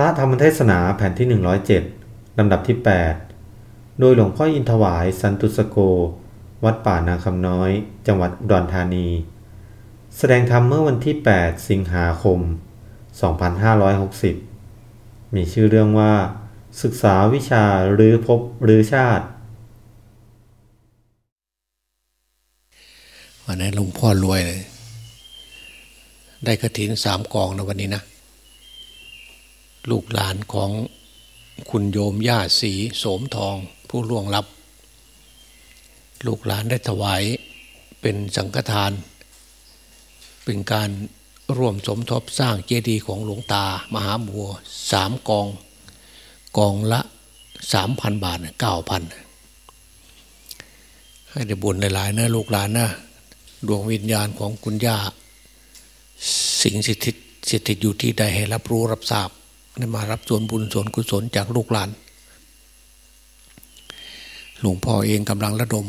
ระธรรมเทศนาแผ่นที่ 107 ลำดับที่ 8 โดยหลวงพ่ออินทวายสันตุสโก วัดป่านาคำน้อย จังหวัดอุดรธานี แสดงธรรมเมื่อวันที่ 8 สิงหาคม 2560 มีชื่อเรื่องว่า ศึกษาวิชาหรือพบหรือชาติ วันนี้หลวงพ่อรวยเลย ได้กระถินสามกองนะวันนี้นะ ลูกหลานของคุณโยมย่าสีโสมทองผู้ล่วงลับ ลูกหลานได้ถวายเป็นสังฆทาน เป็นการร่วมสมทบสร้างเจดีย์ของหลวงตามหาบัวสามกอง กองละสามพันบาทเก้าพันให้ได้บุญหลายๆนะลูกหลานนะดวงวิญญาณของคุณย่า สิ่งสิทธิสิทธิอยู่ที่ใดให้รับรู้รับทราบ ได้มารับส่วนบุญส่วนกุศลจากลูกหลาน หลวงพ่อเองกำลังระดม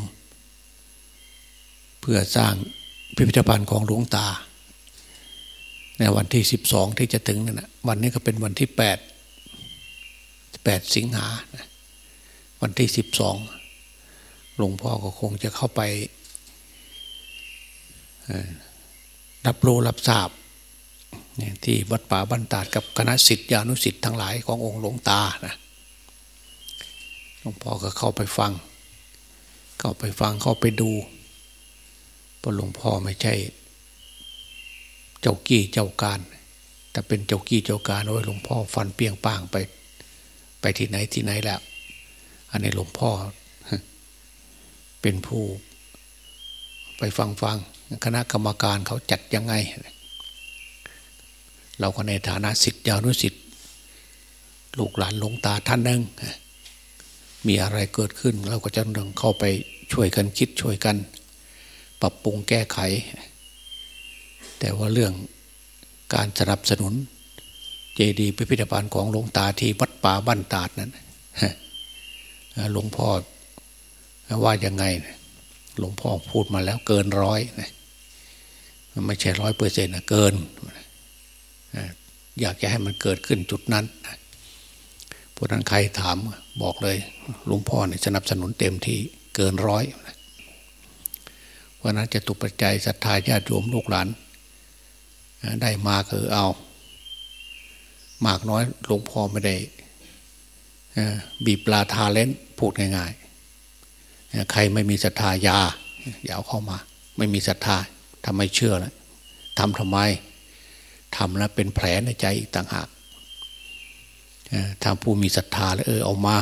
เพื่อสร้างพิพิธภัณฑ์ของหลวงตา ในวันที่สิบสองที่จะถึงนั่นนะวันนี้ก็เป็นวันที่แปดแปดสิงหา วันที่สิบสองหลวงพ่อก็คงจะเข้าไปรับรู้รับทราบ ที่วัดป่าบ้านตาดกับคณะสิทธิานุสิทธิ์ทั้งหลายขององค์หลวงตานะหลวงพ่อก็เข้าไปฟัง เข้าไปฟังเข้าไปดูเพราะหลวงพ่อไม่ใช่ เจ้ากี้เจ้าการ แต่เป็นเจ้ากี้เจ้าการโอ้ยหลวงพ่อฟันเปียงป้างไป ไปที่ไหนที่ไหนแล้ว อันนี้หลวงพ่อ เป็นผู้ ไปฟังฟังคณะกรรมการเขาจัดยังไง เราก็ในฐานะสิทธิานุสิทธิ์ลูกหลานหลวงตาท่านหนึ่งมีอะไรเกิดขึ้น เราก็จะต้องเข้าไปช่วยกันคิดช่วยกัน ปรับปรุงแก้ไข แต่ว่าเรื่องการสนับสนุน เจดีย์พิพิธภัณฑ์ของหลวงตาที่วัดป่าบ้านตาดนั้นหลวงพ่อว่ายังไงหลวงพ่อพูดมาแล้วเกินร้อยนะไม่ใช่ร้อยเปอร์เซ็นต์นะเกิน อยากจะให้มันเกิดขึ้นจุดนั้นพราะนั้นใครถามบอกเลยลวงพ่อเนี่ยสนับสนุนเต็มที่เกินร้อยเพราะนั้นจะตุปัจจัยศรัทธาญาติโยมลูกหลานได้มาคือเอา มากน้อยหลวงพ่อไม่ได้บีบปลาทาเล่นพูดง่ายๆ ใครไม่มีศรัทธายาอย่าเอาเข้ามา ไม่มีศรัทธาทำไมเชื่อแล้วทำทำไม ทำแล้วเป็นแผลในใจอีกต่างหากทางผู้มีศรัทธาแล้วเออเอามา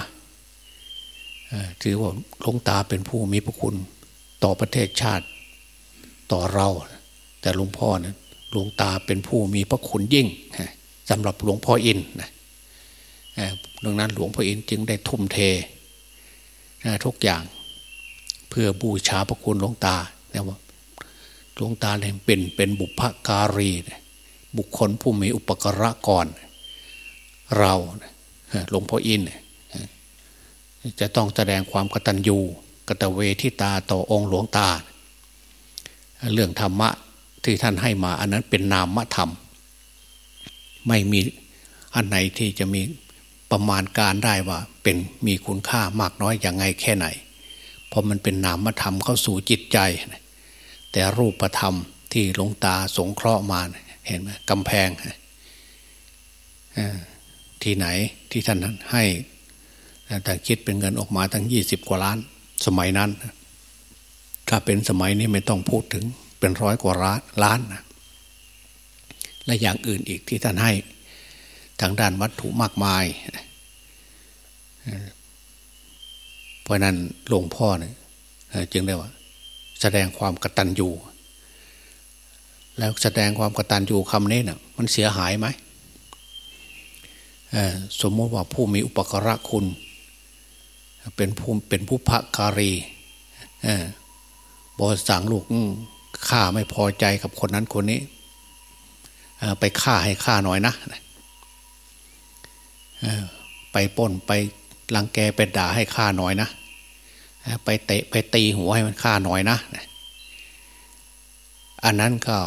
ถือว่าหลวงตาเป็นผู้มีพระคุณต่อประเทศชาติต่อเรา แต่หลวงพ่อนี่ยหลวงตาเป็นผู้มีพระคุณยิ่งสำหรับหลวงพ่ออินนะดังนั้นหลวงพ่ออินจึงได้ทุ่มเททุกอย่างเพื่อบูชาพระคุณหลวงตาเนี่ยว่าหลวงตาเนี่ยเป็นเป็นบุพการี บุคคลผู้มีอุปกระก่อน เราหลวงพ่ออินจะต้องแสดงความกตัญญูกตเวทิตาต่อองค์หลวงตา เรื่องธรรมะที่ท่านให้มา อันนั้นเป็นนามธรรม ไม่มีอันไหนที่จะมีประมาณการได้ว่าเป็นมีคุณค่ามากน้อยอย่างไงแค่ไหน เพราะมันเป็นนามธรรมเข้าสู่จิตใจ แต่รูปธรรมที่หลวงตาสงเคราะห์มา เห็นไหมกำแพงที่ไหนที่ท่านให้แต่คิดเป็นเงินออกมาตั้งยี่สิบกว่าล้าน สมัยนั้น ถ้าเป็นสมัยนี้ไม่ต้องพูดถึงเป็นร้อยกว่าล้านนะและอย่างอื่นอีกที่ท่านให้ทางด้านวัตถุมากมาย เพราะนั้นหลวงพ่อเนี่ยจึงได้ว่า แสดงความกตัญญู แล้วแสดงความกตัญญูคำนี้นะ่ะมันเสียหายไหมสมมติว่าผู้มีอุปกระคุณ เป็นผู้เป็นผู้พระการีบอสั่งลูกข้าไม่พอใจกับคนนั้นคนนี้ไปฆ่าให้ฆ่าหน่อยนะไปป้นไปลังแกไปด่าให้ฆ่าหน่อยนะไปเตะไปตีหัวให้มันฆ่าหน่อยนะอันนั้นก็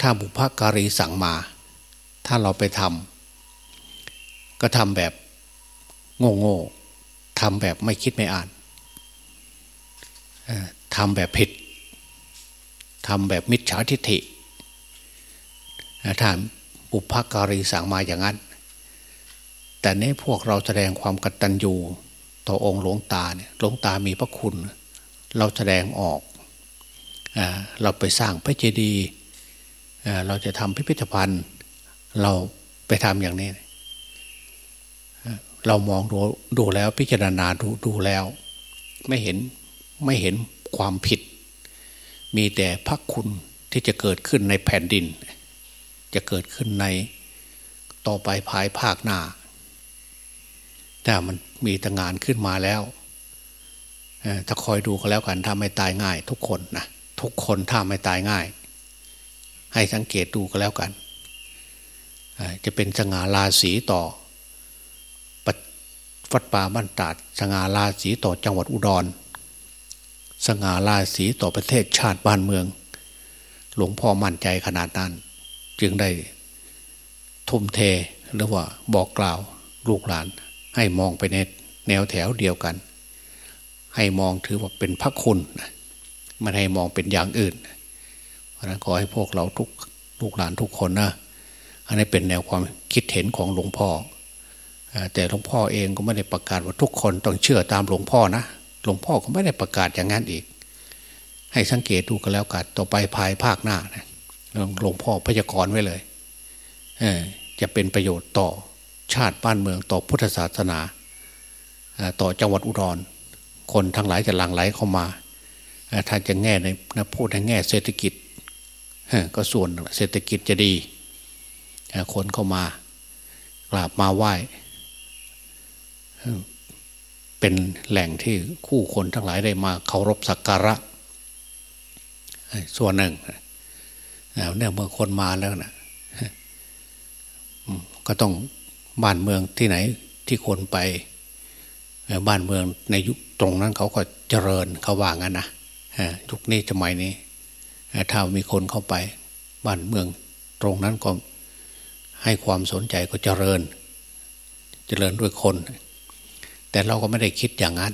ถ้าบุพการีสั่งมา ถ้าเราไปทำก็ทำแบบโง่ๆทำแบบไม่คิดไม่อ่านทำแบบผิดทำแบบมิจฉาทิฏฐิถ้าบุพการีสั่งมาอย่างนั้น แต่นี้พวกเราแสดงความกตัญญูต่อองค์หลวงตาเนี่ยหลวงตามีพระคุณ เราแสดงออก เราไปสร้างพระเจดีย์ เราจะทำพิพิธภัณฑ์ เราไปทำอย่างนี้ เรามองดูดูแล้วพิจารณาดูดูแล้ว ไม่เห็นไม่เห็นความผิด มีแต่พระคุณที่จะเกิดขึ้นในแผ่นดิน จะเกิดขึ้นในต่อไปภายภาคหน้าถ้ามันมีต่งานขึ้นมาแล้วถ้าคอยดูก็แล้วกันถ้าไม่ตายง่าย ทุกคนนะทุกคนถ้าไม่ตายง่าย ให้สังเกตดูก็แล้วกันจะเป็นสง่าราศีต่อฟัดป่าบ้านตาดสง่าราศีต่อจังหวัดอุดร สง่าราศีต่อประเทศชาติบ้านเมือง หลวงพ่อมั่นใจขนาดนั้น จึงได้ทุ่มเทหรือว่าบอกกล่าวลูกหลาน ให้มองไปในแนวแถวเดียวกัน ให้มองถือว่าเป็นพระคุณมันให้มองเป็นอย่างอื่นเราะนั้นขอให้พวกเราทุกลูกหลานทุกคนนะอันนี้เป็นแนวความคิดเห็นของหลวงพ่อ แต่หลวงพ่อเองก็ไม่ได้ประกาศว่าทุกคนต้องเชื่อตามหลวงพ่อนะหลวงพ่อก็ไม่ได้ประกาศอย่างนั้นอีก ให้สังเกตดูกันแล้วกันต่อไปภายภาคหน้านะหลวงพ่อพยากรณ์ไว้เลยเจะเป็นประโยชน์ต่อชาติบ้านเมืองต่อพุทธศาสนาต่อจังหวัดอุดร คนทั้งหลายจะหลั่งไหลเข้ามาถ้าจะแง่ในพูดในแง่เศรษฐกิจ ก็ส่วนเศรษฐกิจจะดี คนเข้ามากราบมาไหว้ เป็นแหล่งที่คู่คนทั้งหลายได้มาเคารพสักการะ ส่วนหนึ่งเนี่ยเมื่อคนมาแล้วนะก็ต้องบ้านเมืองที่ไหนที่คนไปบ้านเมืองในยุคตรงนั้นเขาก็เจริญเขาว่างั้นนะยุคนี้สมัยนี้ ถ้ามีคนเข้าไปบ้านเมืองตรงนั้นก็ให้ความสนใจก็เจริญ เจริญด้วยคน แต่เราก็ไม่ได้คิดอย่างนั้น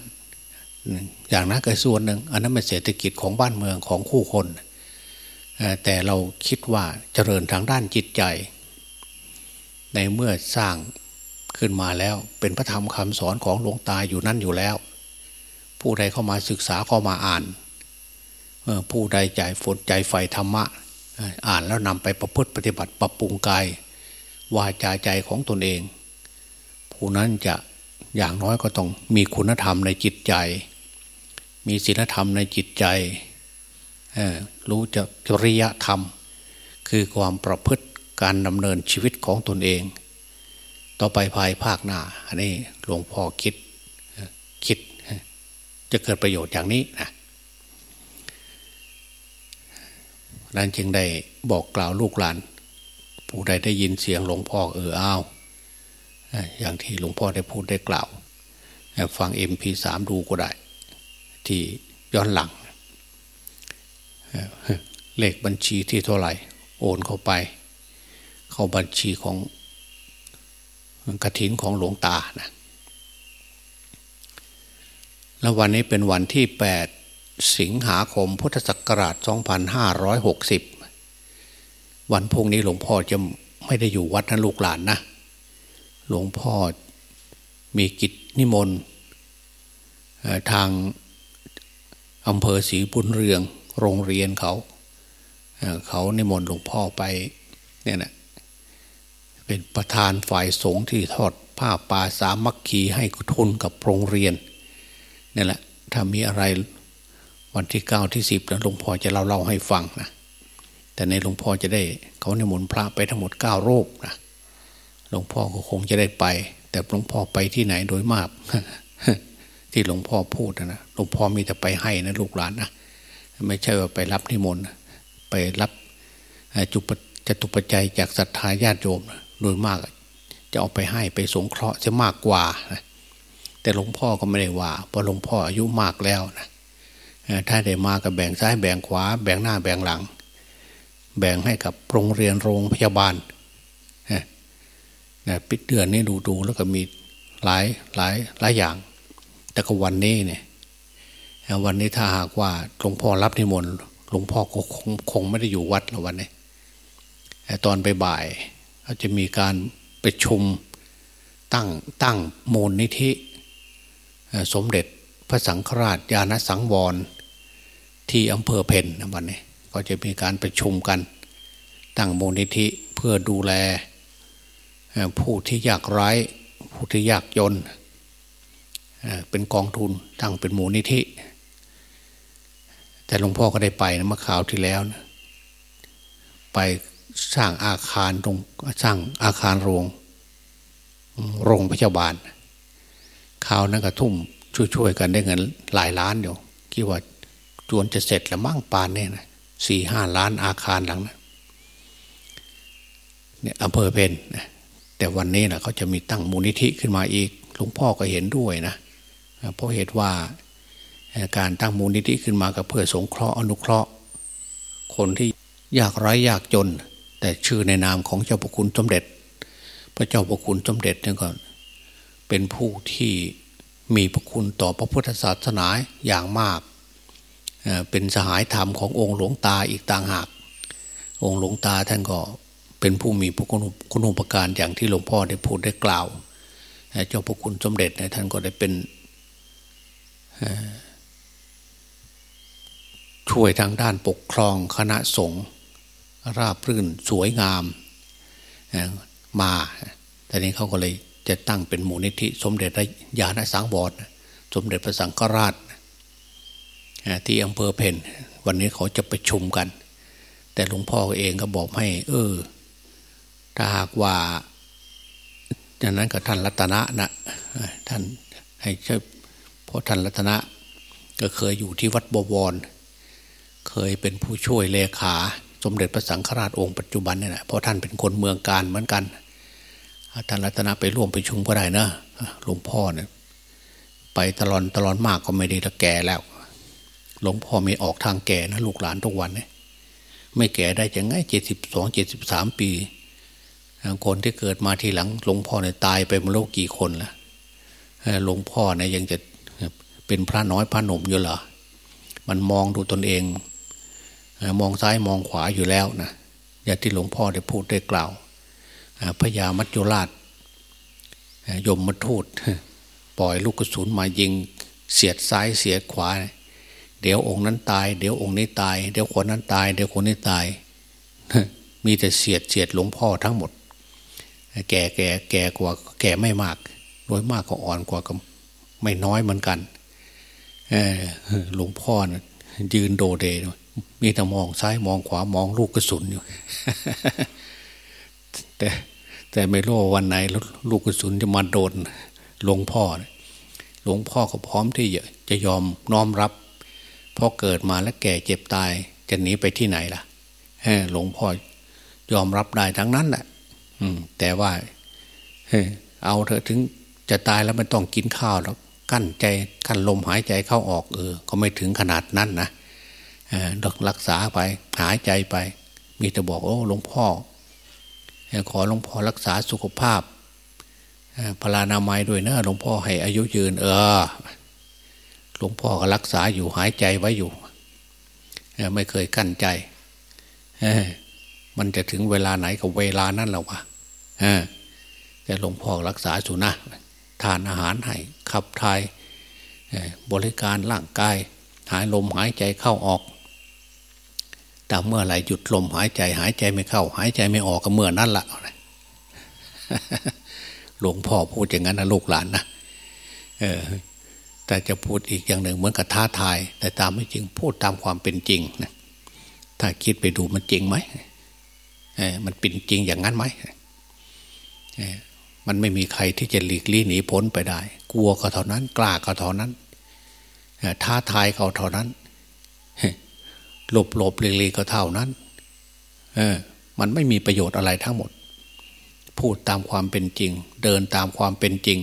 อย่างนั้นก็ส่วนหนึ่งอันนั้นเป็นเศรษฐกิจของบ้านเมืองของคู่คน แต่เราคิดว่าเจริญทางด้านจิตใจ ในเมื่อสร้างขึ้นมาแล้วเป็นพระธรรมคำสอนของหลวงตาอยู่นั่นอยู่แล้ว ผู้ใดเข้ามาศึกษาเข้ามาอ่าน ผู้ใดใจฝนใจไฟธรรมะ อ่านแล้วนำไปประพฤติปฏิบัติปรับปรุงกายวาจาใจของตนเอง ผู้นั้นจะอย่างน้อยก็ต้องมีคุณธรรมในจิตใจ มีศีลธรรมในจิตใจ รู้จักจริยธรรม คือความประพฤติการดำเนินชีวิตของตนเอง ต่อไปภายภาคหน้าอันนี้หลวงพ่อคิดคิดจะเกิดประโยชน์อย่างนี้นะ นั้นจึงได้บอกกล่าวลูกหลาน ผู้ใดได้ยินเสียงหลวงพ่อเอออ้าวอย่างที่หลวงพ่อได้พูดได้กล่าว ฟังเอ็มพีสามดูก็ได้ ที่ย้อนหลัง เลขบัญชีที่เท่าไหร่ โอนเข้าไป เข้าบัญชีของกระถินของหลวงตานะแล้ววันนี้เป็นวันที่8 สิงหาคมพุทธศักราช 2560 วันพุ่งนี้หลวงพ่อจะไม่ได้อยู่วัดนะลูกหลานนะ หลวงพ่อมีกิจนิมนต์ทางอำเภอศรีบุญเรืองโรงเรียนเขาเขานิมนต์หลวงพ่อไปเนี่ยนะเป็นประธานฝ่ายสงฆ์ที่ทอดผ้าป่าสามัคคีให้ทุนกับโรงเรียนนี่แหละถ้ามีอะไร วันที่เก้าที่สิบนะหลวงพ่อจะเล่าเล่าให้ฟังนะแต่ในหลวงพ่อจะได้เขาในมนพระไปทั้งหมดเก้ารูปนะหลวงพ่อก็คงจะได้ไป แต่หลวงพ่อไปที่ไหนโดยมากที่หลวงพ่อพูดนะหลวงพ่อมีแต่ไปให้นะลูกหลานนะไม่ใช่ว่าไปรับนิมนต์ไปรับจุปจตุปัจจัยจากศรัทธาญาติโยมโดยมากจะเอาไปให้ไปสงเคราะห์จะมากกว่านะแต่หลวงพ่อก็ไม่ได้ว่าเพราะหลวงพ่ออายุมากแล้วนะ ถ้าได้มาก็แบ่งซ้ายแบ่งขวา แบ่งหน้าแบ่งหลัง แบ่งให้กับโรงเรียนโรงพยาบาลนะปิดเดือนนี้ดูดูแล้วก็มีหลายหลายหลายอย่าง แต่ก็วันนี้เนี่ยวันนี้ถ้าหากว่าหลวงพ่อรับนิมนต์หลวงพ่อก็คงคงไม่ได้อยู่วัดแล้ววันนี้ตอนบ่ายเขาจะมีการประชุมตั้งตั้งมูลนิธิ สมเด็จพระสังฆราชญาณสังวร ที่อำเภอเพนวันนี้ก็จะมีการประชุมกัน ตั้งมูลนิธิเพื่อดูแล ผู้ที่ยากไร้ผู้ที่ยากจนเป็นกองทุนตั้งเป็นมูลนิธิ แต่หลวงพ่อก็ได้ไปนะเมื่อข่าวที่แล้วนะไปสร้างอาคารตรงสร้างอาคารโรงโรงพยาบาลข่าวนั้นก็ทุ่มช่วยๆกันได้เงินหลายล้านอยู่คิดว่า จวนจะเสร็จแล้วมั่งปานเนี่ยนะสี่ห้าล้านอาคารหลังนะเนี่ยอำเภอเพนแต่วันนี้นะเขาจะมีตั้งมูลนิธิขึ้นมาอีกหลวงพ่อก็เห็นด้วยนะเพราะเหตุว่าการตั้งมูลนิธิขึ้นมาก็เพื่อสงเคราะห์อนุเคราะห์ คนที่ยากไร้ยากจน แต่ชื่อในนามของเจ้าพระคุณสมเด็จ พระเจ้าพระคุณสมเด็จนี่ก็เป็นผู้ที่มีพระคุณต่อพระพุทธศาสนาอย่างมาก เป็นสหายธรรมขององค์หลวงตาอีกต่างหาก องค์หลวงตาท่านก็เป็นผู้มีพระคุณอุปการอย่างที่หลวงพ่อได้พูดได้กล่าว เจ้าพระคุณสมเด็จนี่ยท่านก็ได้เป็นช่วยทางด้านปกครองคณะสงฆ์ราบรื่นสวยงามมาแต่นี้เขาก็เลยจะตั้งเป็นมูลนิธิ สมเด็จพระญาณสังวรสมเด็จพระสังฆราช ที่อำเภอเพนวันนี้เขาจะประชุมกัน แต่หลวงพ่อเองก็บอกให้ เออ ถ้าหากว่าอย่างนั้นกับท่านรัตนะนะท่านให้ช่วยเพราะท่านรัตนะ ก็เคยอยู่ที่วัดบวร เคยเป็นผู้ช่วยเลขา สมเด็จพระสังฆราชองค์ปัจจุบันนี่แหละเพราะท่านเป็นคนเมืองการเหมือนกันท่านรัตนาไปร่วมไปชุมก็ได้นะหลวงพ่อเนี่ยไปตลอดตลอดมากก็ไม่ไดีละแก่แล้ว หลวงพ่อไม่ออกทางแก่นะลูกหลานทุกวันเนี่ยไม่แก่ได้จะไงเจ็ดสิบสองเจ็ดสิบสามปี คนที่เกิดมาทีหลัง หลวงพ่อเนี่ยตายไปมาโลกกี่คนละหลวงพ่อเนี่ยยังจะเป็นพระน้อยพระหนุ่มอยู่เหรอ มันมองดูตนเอง มองซ้ายมองขวาอยู่แล้วนะอย่างที่หลวงพ่อได้พูดได้กล่าวพญามัจจุราชยมมาทูดปล่อยลูกกระสุนมายิงเสียดซ้ายเสียดขวาเเดี๋ยวองค์นั้นตาย เดี๋ยวองค์นี้ตาย เดี๋ยวคนนั้นตาย เดี๋ยวคนนี้ตาย มีแต่เสียดเสียดหลวงพ่อทั้งหมด แก่แก่แก่กว่า แก่ไม่มาก โดยมากก็อ่อนกว่าก็ไม่น้อยเหมือนกันหลวงพ่อนะยืนโดเดมีแต่มองซ้ายมองขวามองลูกกระสุนอยู่ แต่แต่ไม่รู้วันไหนลูกกระสุนจะมาโดนหลวงพ่อหลวงพ่อก็พร้อมที่จะยอมน้อมรับ พอเกิดมาแล้วแก่เจ็บตายจะหนีไปที่ไหนล่ะหลวงพ่อยอมรับได้ทั้งนั้นแหละแต่ว่าเอาเถอะถึงจะตายแล้วไม่ต้องกินข้าวแล้วกั้นใจกั้นลมหายใจเข้าออกเออ ก็ไม่ถึงขนาดนั้นนะรักษาไปหายใจไป มีแต่บอกโอ้หลวงพ่อ ขอหลวงพ่อรักษาสุขภาพพลานามัยด้วยนะหลวงพ่อให้อายุยืน เออ หลวงพ่อก็รักษาอยู่หายใจไว้อยู่ ไม่เคยกั้นใจมันจะถึงเวลาไหนกับเวลานั้นแล้ววะแต่หลวงพ่อรักษาสุนะทานอาหารให้ขับทายบริการร่างกาย หายลมหายใจเข้าออก แต่เมื่อไหร่หยุดลมหายใจ หายใจไม่เข้า หายใจไม่ออกก็เมื่อนั้นละหลวงพ่อพูดอย่างนั้นนะลูกหลานนะเออ แต่จะพูดอีกอย่างหนึ่งเหมือนกับท้าทาย แต่ตามไม่จริงพูดตามความเป็นจริงนะถ้าคิดไปดูมันจริงไหมมันเป็นจริงอย่างนั้นไหมมันไม่มีใครที่จะหลีกลี่หนีพ้นไปได้ กลัวก็เท่านั้น กล้าก็เท่านั้นท้าทายเขาเท่านั้นหลบหลบเลีก็เท่านั้น เออ มันไม่มีประโยชน์อะไรทั้งหมด พูดตามความเป็นจริง เดินตามความเป็นจริง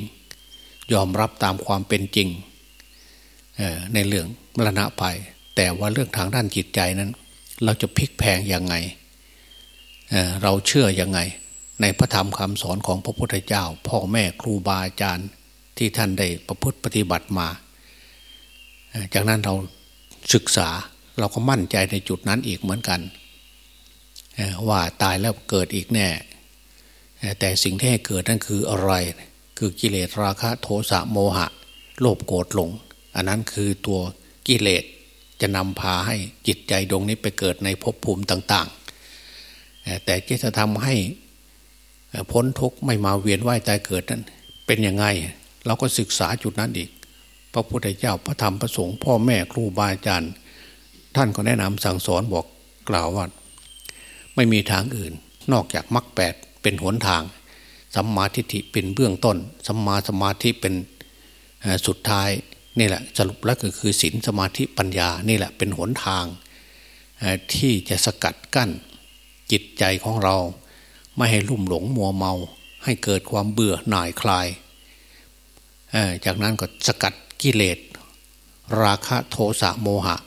ยอมรับตามความเป็นจริง ในเรื่องมรณะไป แต่ว่าเรื่องทางด้านจิตใจนั้น เราจะพลิกแพงยังไงเเราเชื่อยังไง ในพระธรรมคำสอนของพระพุทธเจ้า พ่อแม่ครูบาอาจารย์ที่ท่านได้ประพฤติปฏิบัติมา จากนั้นเราศึกษาเราก็มั่นใจในจุดนั้นอีกเหมือนกัน ว่าตายแล้วเกิดอีกแน่ แต่สิ่งที่ให้เกิดนั่นคืออะไร คือกิเลสราคะโทสะโมหะ โลภโกรธหลง อันนั้นคือตัวกิเลสจะนำพาให้จิตใจดวงนี้ไปเกิดในภพภูมิต่าง ๆ แต่จะทำให้พ้นทุกข์ไม่มาเวียนว่ายตายเกิดนั้น เป็นยังไง เราก็ศึกษาจุดนั้นอีก พระพุทธเจ้าพระธรรมพระสงฆ์พ่อแม่ครูบาอาจารย์ ท่านก็แนะนำสั่งสอนบอกกล่าวว่า ไม่มีทางอื่น นอกจากมรรคแปดเป็นหนทางสัมมาทิฏฐิเป็นเบื้องต้นสัมมาสมาธิเป็นสุดท้าย นี่แหละสรุปแล้วก็คือศีลสมาธิปัญญานี่แหละเป็นหนทางที่จะสกัดกั้นจิตใจของเรา ไม่ให้ลุ่มหลงมัวเมา ให้เกิดความเบื่อหน่ายคลาย จากนั้นก็สกัดกิเลส ราคะโทสะโมหะ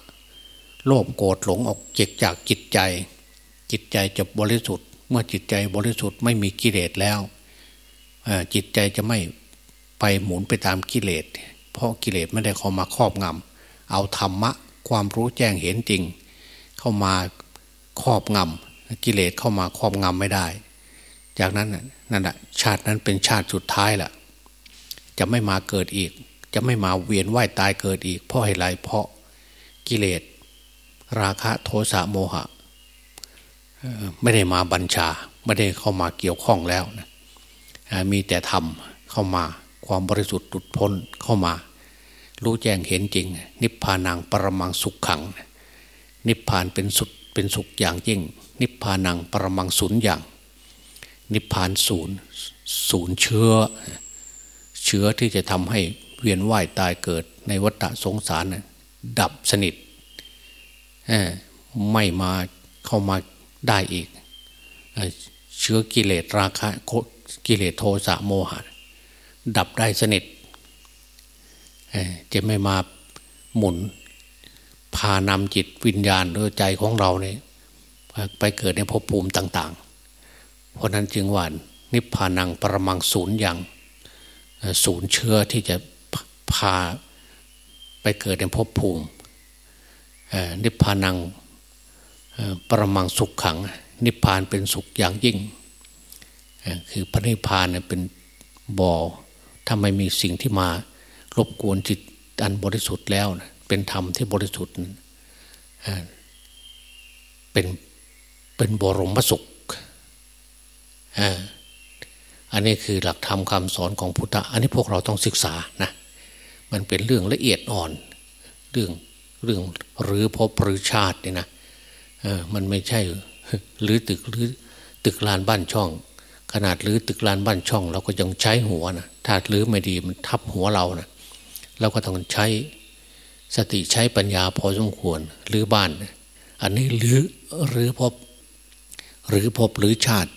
โลภโกรธหลงออกเจกจากจิตใจ จิตใจจะบริสุทธิ์ เมื่อจิตใจบริสุทธิ์ไม่มีกิเลสแล้วจิตใจจะไม่ไปหมุนไปตามกิเลส เพราะกิเลสไม่ได้เข้ามาครอบงำเอาธรรมะความรู้แจ้งเห็นจริง เข้ามาครอบงำกิเลสเข้ามาครอบงำไม่ได้ จากนั้นนั่นแหะชาตินั้นเป็นชาติสุดท้ายแหละจะไม่มาเกิดอีก จะไม่มาเวียนว่ายตายเกิดอีก เพราะเหตุไรเพราะกิเลสราคะโทสะโมหะไม่ได้มาบัญชา ไม่ได้เข้ามาเกี่ยวข้องแล้วนะมีแต่ธรรมเข้ามาความบริสุทธิ์ตุดพ้นเข้ามา รู้แจ้งเห็นจริง นิพพานังปรมังสุขขัง นิพพานเป็นสุดเป็นสุขอย่างยิ่ง นิพพานังปรมังศูนย์อย่าง นิพพานศูนย์ศูนย์เชื้อ เชื้อที่จะทำให้เวียนว่ายตายเกิดในวัฏสงสารดับสนิทไม่มาเข้ามาได้อีก เชื้อกิเลสราคะกิเลสโทสะโมหะ ดับได้สนิท จะไม่มาหมุน พานำจิตวิญญาณหรือใจของเราเนี่ยไปเกิดในภพภูมิต่าง ๆ เพราะนั้นจึงว่านิพพานังปรมังศูนย์อย่างศูนย์เชื้อที่จะพาไปเกิดในภพภูมินิพพานังปรมังสุขขัง นิพพานเป็นสุขอย่างยิ่ง คือพระนิพพานเป็นบ่อถ้าไม่มีสิ่งที่มา รบกวนจิตอันบริสุทธิ์แล้วนะเป็นธรรมที่บริสุทธิ์เป็นเป็นบรมสุขอันนี้คือหลักธรรมคำสอนของพุทธะอันนี้พวกเราต้องศึกษานะมันเป็นเรื่องละเอียดอ่อน เรื่องเรื่องหรือพบหรือชาติเนี่ยนะมันไม่ใช่หรือตึกหรือตึกลานบ้านช่อง ขนาดหรือตึกลานบ้านช่อง เราก็ยังใช้หัวนะถ้าหรือไม่ดีมันทับหัวเรานะ เราก็ต้องใช้สติใช้ปัญญาพอสมควรหรือบ้าน อันนี้หรือหรือพบ หรือพบหรือชาติ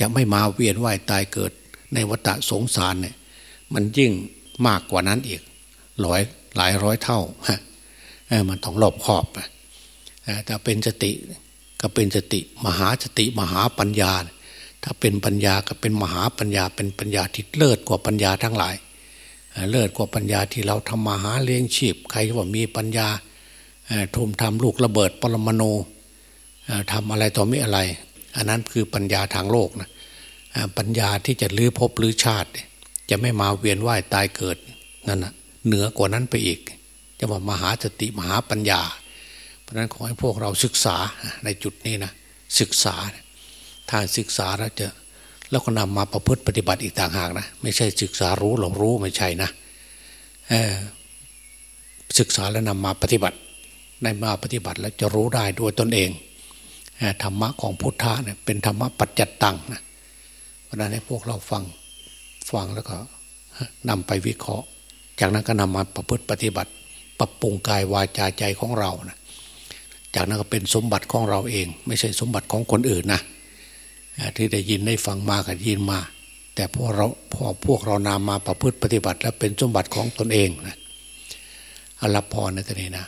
จะไม่มาเวียนว่ายตายเกิด ในวัฏสงสารเนี่ย มันยิ่งมากกว่านั้นอีกร้อยหลายร้อยเท่าฮะมันต้องรอบขอบแต่เป็นสติก็เป็นสติ มหาสติมหาปัญญา ถ้าเป็นปัญญาก็เป็นมหาปัญญาเป็นปัญญาที่เลิศกว่าปัญญาทั้งหลาย เลิศกว่าปัญญาที่เราทำมาหาเลี้ยงชีพ ใครว่ามีปัญญาทุ่มทำลูกระเบิดปรมาณูทำอะไรต่อไม่อะไร อันนั้นคือปัญญาทางโลกนะปัญญาที่จะลื้อภพลื้อชาติ จะไม่มาเวียนว่ายตายเกิดนั่นนะเหนือกว่านั้นไปอีก จะว่ามหาสติมหาปัญญา เพราะนั้นขอให้พวกเราศึกษาในจุดนี้นะศึกษา ถ้าศึกษาแล้วจะ แล้วก็นำมาประพฤติปฏิบัติอีกต่างหากนะไม่ใช่ศึกษารู้หลงรู้ไม่ใช่นะศึกษาแล้วนำมาปฏิบัติในมาปฏิบัติแล้วจะรู้ได้ด้วยตนเองธรรมะของพุทธะเนี่ยเป็นธรรมะปัจจัตตังนะเพราะนั้นให้พวกเราฟังฟังแล้วก็นำไปวิเคราะห์ จากนั้นก็นำมาประพฤติปฏิบัติ ปรับปรุงกายวาจาใจของเรานะจากนั้นก็เป็นสมบัติของเราเอง ไม่ใช่สมบัติของคนอื่นนะ ที่ได้ยินได้ฟังมากับยินมา แต่พอเราพอพวกเรานำมาประพฤติปฏิบัติ แล้วเป็นสมบัติของตนเองนะอรับพรในตอนนี้นะ